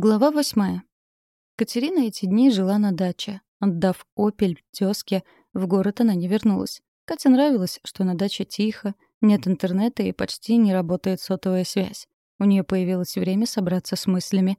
Глава восьмая. Катерина эти дни жила на даче. Отдав «Опель» тёзке, в город она не вернулась. Кате нравилось, что на даче тихо, нет интернета и почти не работает сотовая связь. У нее появилось время собраться с мыслями.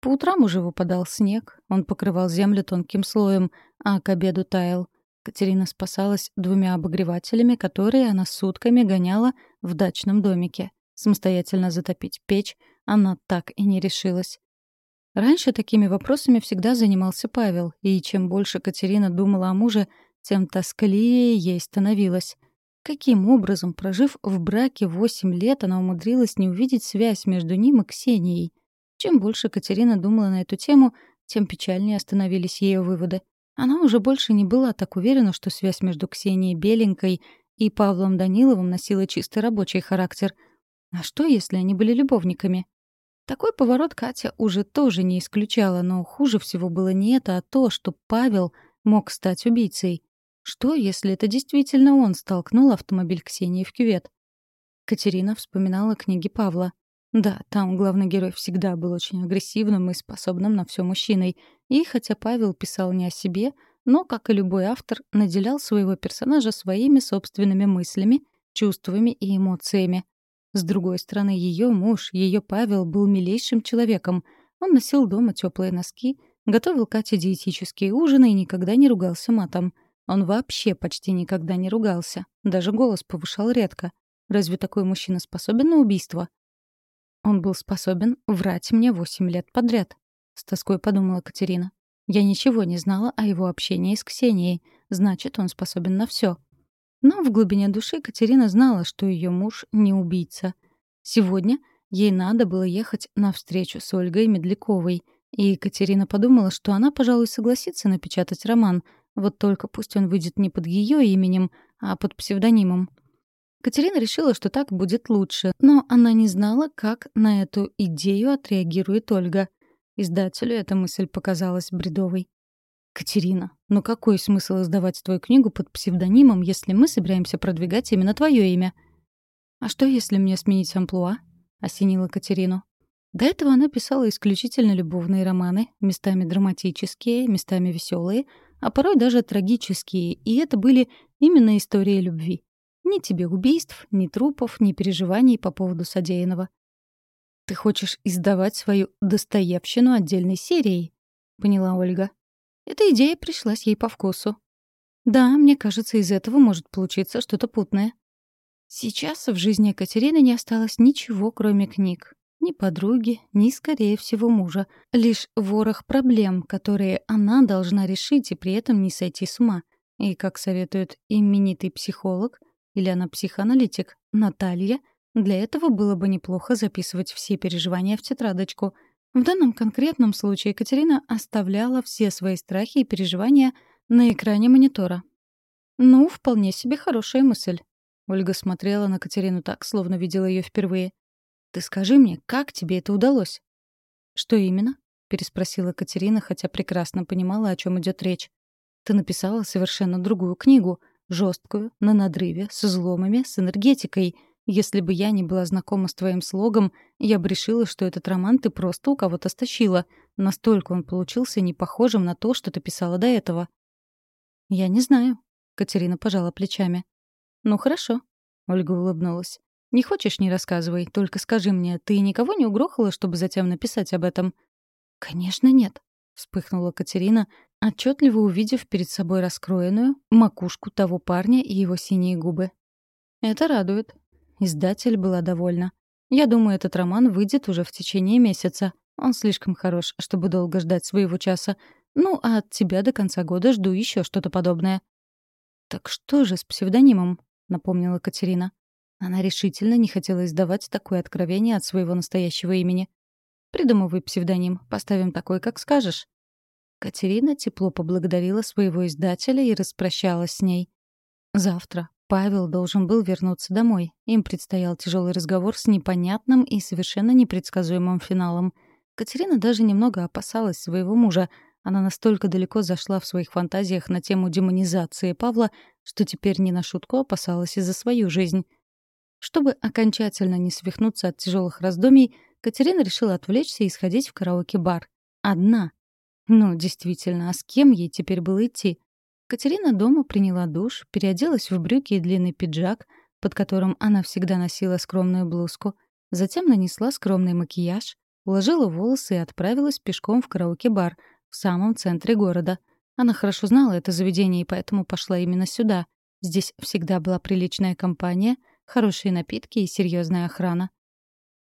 По утрам уже выпадал снег, он покрывал землю тонким слоем, а к обеду таял. Катерина спасалась двумя обогревателями, которые она сутками гоняла в дачном домике. Самостоятельно затопить печь она так и не решилась. Раньше такими вопросами всегда занимался Павел, и чем больше Катерина думала о муже, тем тоскливее ей становилось. Каким образом, прожив в браке восемь лет, она умудрилась не увидеть связь между ним и Ксенией? Чем больше Катерина думала на эту тему, тем печальнее становились ее выводы. Она уже больше не была так уверена, что связь между Ксенией Беленькой и Павлом Даниловым носила чистый рабочий характер. А что, если они были любовниками? Такой поворот Катя уже тоже не исключала, но хуже всего было не это, а то, что Павел мог стать убийцей. Что, если это действительно он столкнул автомобиль Ксении в кювет? Катерина вспоминала книги Павла. Да, там главный герой всегда был очень агрессивным и способным на все мужчиной. И хотя Павел писал не о себе, но, как и любой автор, наделял своего персонажа своими собственными мыслями, чувствами и эмоциями. С другой стороны, ее муж, ее Павел, был милейшим человеком. Он носил дома теплые носки, готовил Кате диетические ужины и никогда не ругался матом. Он вообще почти никогда не ругался. Даже голос повышал редко. Разве такой мужчина способен на убийство? Он был способен врать мне восемь лет подряд. С тоской подумала Катерина. Я ничего не знала о его общении с Ксенией. Значит, он способен на все. Но в глубине души Катерина знала, что ее муж не убийца. Сегодня ей надо было ехать на встречу с Ольгой Медляковой, и Екатерина подумала, что она, пожалуй, согласится напечатать роман, вот только пусть он выйдет не под ее именем, а под псевдонимом. Катерина решила, что так будет лучше, но она не знала, как на эту идею отреагирует Ольга. Издателю эта мысль показалась бредовой. «Катерина, ну какой смысл издавать твою книгу под псевдонимом, если мы собираемся продвигать именно твое имя?» «А что, если мне сменить амплуа?» — осенила Катерину. До этого она писала исключительно любовные романы, местами драматические, местами веселые, а порой даже трагические, и это были именно истории любви. Ни тебе убийств, ни трупов, ни переживаний по поводу содеянного. «Ты хочешь издавать свою достоевщину отдельной серией?» — поняла Ольга. Эта идея пришлась ей по вкусу. Да, мне кажется, из этого может получиться что-то путное. Сейчас в жизни Екатерины не осталось ничего, кроме книг. Ни подруги, ни, скорее всего, мужа. Лишь ворох проблем, которые она должна решить и при этом не сойти с ума. И, как советует именитый психолог, или она психоаналитик, Наталья, для этого было бы неплохо записывать все переживания в тетрадочку — в данном конкретном случае Екатерина оставляла все свои страхи и переживания на экране монитора. «Ну, вполне себе хорошая мысль». Ольга смотрела на Катерину так, словно видела ее впервые. «Ты скажи мне, как тебе это удалось?» «Что именно?» — переспросила Катерина, хотя прекрасно понимала, о чем идет речь. «Ты написала совершенно другую книгу, жесткую, на надрыве, с изломами, с энергетикой. Если бы я не была знакома с твоим слогом, я бы решила, что этот роман ты просто у кого-то стащила. Настолько он получился не похожим на то, что ты писала до этого. Я не знаю. Катерина пожала плечами. Ну хорошо. Ольга улыбнулась. Не хочешь, не рассказывай. Только скажи мне, ты никого не угрохала, чтобы затем написать об этом? Конечно, нет. Вспыхнула Катерина, отчетливо увидев перед собой раскроенную макушку того парня и его синие губы. Это радует. Издатель была довольна. Я думаю, этот роман выйдет уже в течение месяца. Он слишком хорош, чтобы долго ждать своего часа. Ну, а от тебя до конца года жду еще что-то подобное. «Так что же с псевдонимом?» — напомнила Катерина. Она решительно не хотела издавать такое откровение от своего настоящего имени. «Придумывай псевдоним, поставим такой, как скажешь». Катерина тепло поблагодарила своего издателя и распрощалась с ней. Завтра, Павел должен был вернуться домой. Им предстоял тяжелый разговор с непонятным и совершенно непредсказуемым финалом. Катерина даже немного опасалась своего мужа. Она настолько далеко зашла в своих фантазиях на тему демонизации Павла, что теперь не на шутку опасалась и за свою жизнь. Чтобы окончательно не свихнуться от тяжелых раздумий, Катерина решила отвлечься и сходить в караоке-бар. Одна. Ну, действительно, а с кем ей теперь было идти? Катерина дома приняла душ, переоделась в брюки и длинный пиджак, под которым она всегда носила скромную блузку, затем нанесла скромный макияж, уложила волосы и отправилась пешком в караоке-бар в самом центре города. Она хорошо знала это заведение и поэтому пошла именно сюда. Здесь всегда была приличная компания, хорошие напитки и серьезная охрана.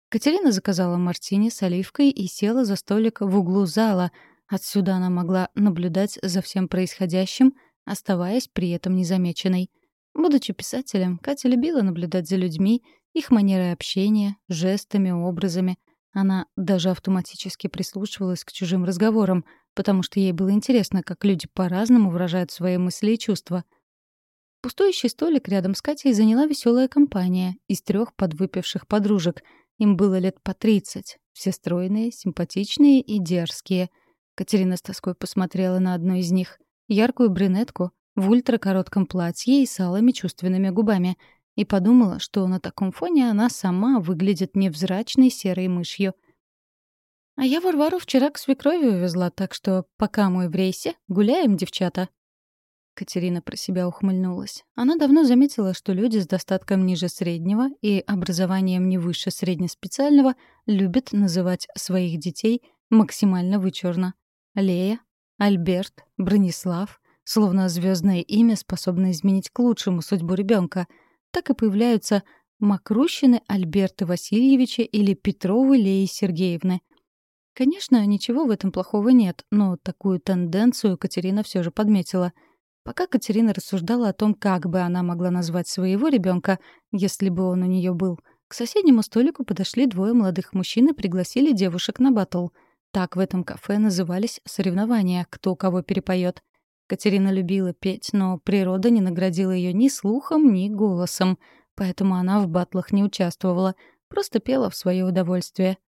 Катерина заказала мартини с оливкой и села за столик в углу зала. Отсюда она могла наблюдать за всем происходящим, оставаясь при этом незамеченной. Будучи писателем, Катя любила наблюдать за людьми, их манерой общения, жестами, образами. Она даже автоматически прислушивалась к чужим разговорам, потому что ей было интересно, как люди по-разному выражают свои мысли и чувства. Пустующий столик рядом с Катей заняла веселая компания из трех подвыпивших подружек. Им было лет по тридцать. Все стройные, симпатичные и дерзкие. Катерина с тоской посмотрела на одну из них. Яркую брюнетку в ультракоротком платье и с алыми чувственными губами. И подумала, что на таком фоне она сама выглядит невзрачной серой мышью. А я Варвару вчера к свекрови увезла, так что пока мы в рейсе, гуляем, девчата». Катерина про себя ухмыльнулась. Она давно заметила, что люди с достатком ниже среднего и образованием не выше среднеспециального любят называть своих детей максимально вычурно. Лея, Альберт, Бронислав, словно звездное имя, способно изменить к лучшему судьбу ребенка. Так и появляются Макрущины Альберты Васильевича или Петровы Леи Сергеевны — Конечно, ничего в этом плохого нет, но такую тенденцию Катерина все же подметила. Пока Катерина рассуждала о том, как бы она могла назвать своего ребенка, если бы он у нее был, к соседнему столику подошли двое молодых мужчин и пригласили девушек на батл. Так в этом кафе назывались соревнования, кто кого перепоет. Катерина любила петь, но природа не наградила ее ни слухом, ни голосом, поэтому она в батлах не участвовала, просто пела в свое удовольствие.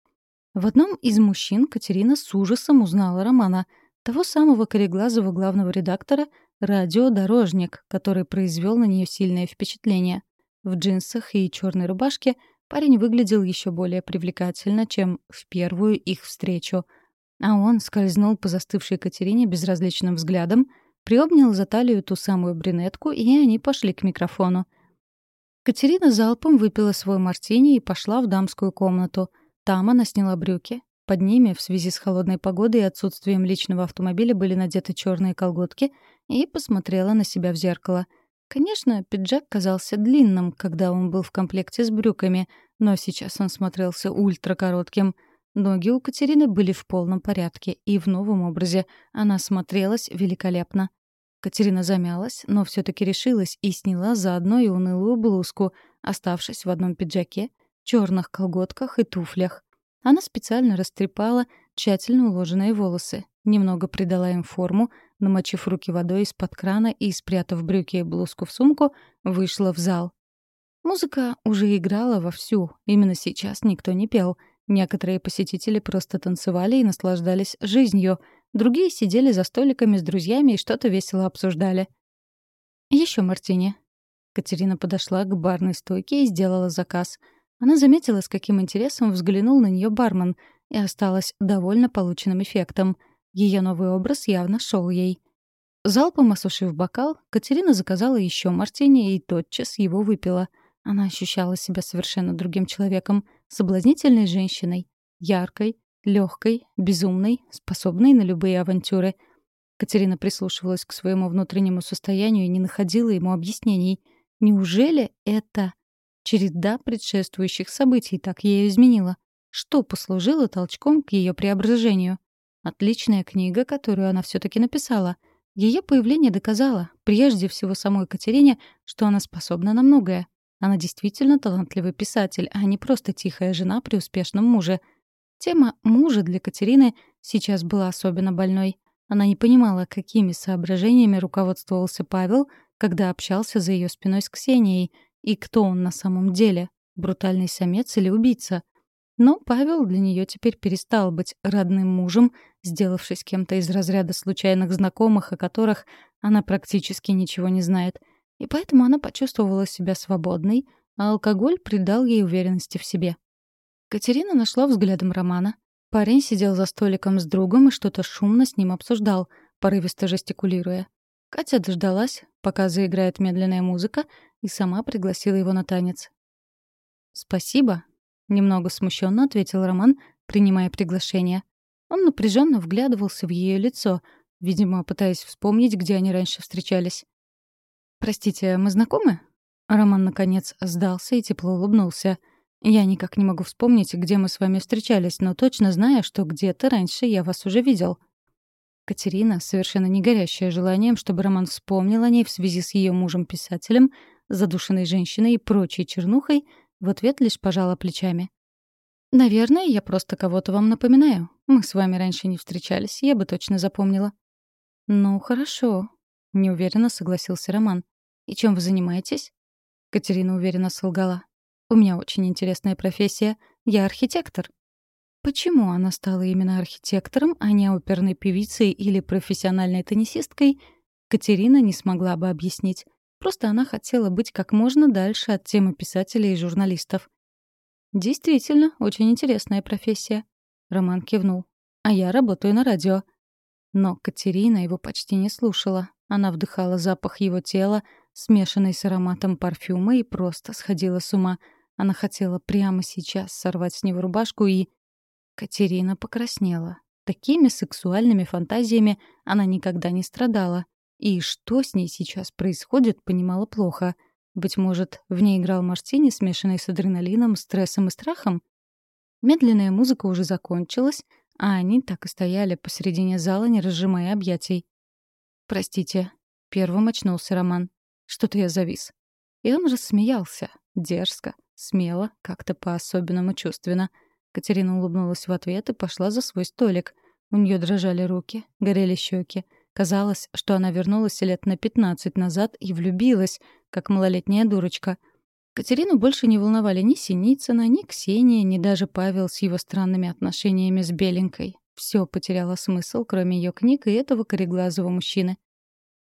В одном из мужчин Катерина с ужасом узнала Романа, того самого кореглазого главного редактора «Радиодорожник», который произвел на нее сильное впечатление. В джинсах и черной рубашке парень выглядел еще более привлекательно, чем в первую их встречу. А он скользнул по застывшей Катерине безразличным взглядом, приобнял за талию ту самую брюнетку, и они пошли к микрофону. Катерина залпом выпила свой мартини и пошла в дамскую комнату — там она сняла брюки. Под ними, в связи с холодной погодой и отсутствием личного автомобиля, были надеты черные колготки и посмотрела на себя в зеркало. Конечно, пиджак казался длинным, когда он был в комплекте с брюками, но сейчас он смотрелся ультракоротким. Ноги у Катерины были в полном порядке, и в новом образе она смотрелась великолепно. Катерина замялась, но все таки решилась и сняла заодно и унылую блузку, оставшись в одном пиджаке — черных колготках и туфлях. Она специально растрепала тщательно уложенные волосы, немного придала им форму, намочив руки водой из-под крана и, спрятав брюки и блузку в сумку, вышла в зал. Музыка уже играла вовсю, именно сейчас никто не пел. Некоторые посетители просто танцевали и наслаждались жизнью, другие сидели за столиками с друзьями и что-то весело обсуждали. Еще мартини». Катерина подошла к барной стойке и сделала заказ — она заметила, с каким интересом взглянул на нее бармен, и осталась довольно полученным эффектом. Ее новый образ явно шел ей. Залпом осушив бокал, Катерина заказала еще мартини и тотчас его выпила. Она ощущала себя совершенно другим человеком, соблазнительной женщиной, яркой, легкой, безумной, способной на любые авантюры. Катерина прислушивалась к своему внутреннему состоянию и не находила ему объяснений. Неужели это Череда предшествующих событий так ее изменила. Что послужило толчком к ее преображению? Отличная книга, которую она все-таки написала. Ее появление доказало, прежде всего самой Катерине, что она способна на многое. Она действительно талантливый писатель, а не просто тихая жена при успешном муже. Тема мужа для Катерины сейчас была особенно больной. Она не понимала, какими соображениями руководствовался Павел, когда общался за ее спиной с Ксенией — и кто он на самом деле? Брутальный самец или убийца? Но Павел для нее теперь перестал быть родным мужем, сделавшись кем-то из разряда случайных знакомых, о которых она практически ничего не знает. И поэтому она почувствовала себя свободной, а алкоголь придал ей уверенности в себе. Катерина нашла взглядом Романа. Парень сидел за столиком с другом и что-то шумно с ним обсуждал, порывисто жестикулируя. Катя дождалась, пока заиграет медленная музыка, и сама пригласила его на танец. «Спасибо», — немного смущенно ответил Роман, принимая приглашение. Он напряженно вглядывался в ее лицо, видимо, пытаясь вспомнить, где они раньше встречались. «Простите, мы знакомы?» Роман, наконец, сдался и тепло улыбнулся. «Я никак не могу вспомнить, где мы с вами встречались, но точно знаю, что где-то раньше я вас уже видел». Катерина, совершенно не горящая желанием, чтобы Роман вспомнил о ней в связи с ее мужем-писателем, задушенной женщиной и прочей чернухой, в ответ лишь пожала плечами. «Наверное, я просто кого-то вам напоминаю. Мы с вами раньше не встречались, я бы точно запомнила». «Ну, хорошо», — неуверенно согласился Роман. «И чем вы занимаетесь?» Катерина уверенно солгала. «У меня очень интересная профессия. Я архитектор». Почему она стала именно архитектором, а не оперной певицей или профессиональной теннисисткой, Катерина не смогла бы объяснить. Просто она хотела быть как можно дальше от темы писателей и журналистов. «Действительно, очень интересная профессия», — Роман кивнул. «А я работаю на радио». Но Катерина его почти не слушала. Она вдыхала запах его тела, смешанный с ароматом парфюма, и просто сходила с ума. Она хотела прямо сейчас сорвать с него рубашку и... Катерина покраснела. Такими сексуальными фантазиями она никогда не страдала. И что с ней сейчас происходит, понимала плохо. Быть может, в ней играл мартини, смешанный с адреналином, стрессом и страхом? Медленная музыка уже закончилась, а они так и стояли посередине зала, не разжимая объятий. «Простите», — первым очнулся Роман. «Что-то я завис». И он рассмеялся, дерзко, смело, как-то по-особенному чувственно. Катерина улыбнулась в ответ и пошла за свой столик. У нее дрожали руки, горели щеки. Казалось, что она вернулась лет на пятнадцать назад и влюбилась, как малолетняя дурочка. Катерину больше не волновали ни Синицына, ни Ксения, ни даже Павел с его странными отношениями с Беленькой. Все потеряло смысл, кроме ее книг и этого кореглазого мужчины.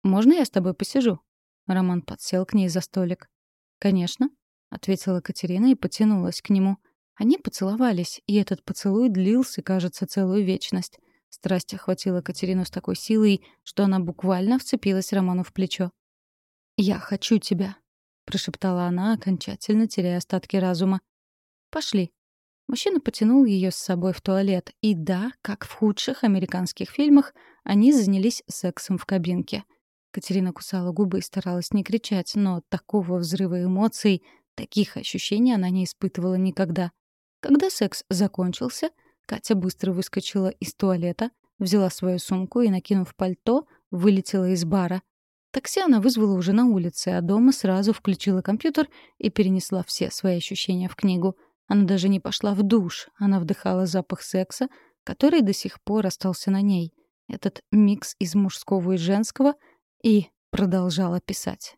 «Можно я с тобой посижу?» Роман подсел к ней за столик. «Конечно», — ответила Катерина и потянулась к нему. Они поцеловались, и этот поцелуй длился, кажется, целую вечность. Страсть охватила Катерину с такой силой, что она буквально вцепилась Роману в плечо. «Я хочу тебя», — прошептала она, окончательно теряя остатки разума. «Пошли». Мужчина потянул ее с собой в туалет, и да, как в худших американских фильмах, они занялись сексом в кабинке. Катерина кусала губы и старалась не кричать, но такого взрыва эмоций, таких ощущений она не испытывала никогда. Когда секс закончился, Катя быстро выскочила из туалета, взяла свою сумку и, накинув пальто, вылетела из бара. Такси она вызвала уже на улице, а дома сразу включила компьютер и перенесла все свои ощущения в книгу. Она даже не пошла в душ, она вдыхала запах секса, который до сих пор остался на ней. Этот микс из мужского и женского, и продолжала писать.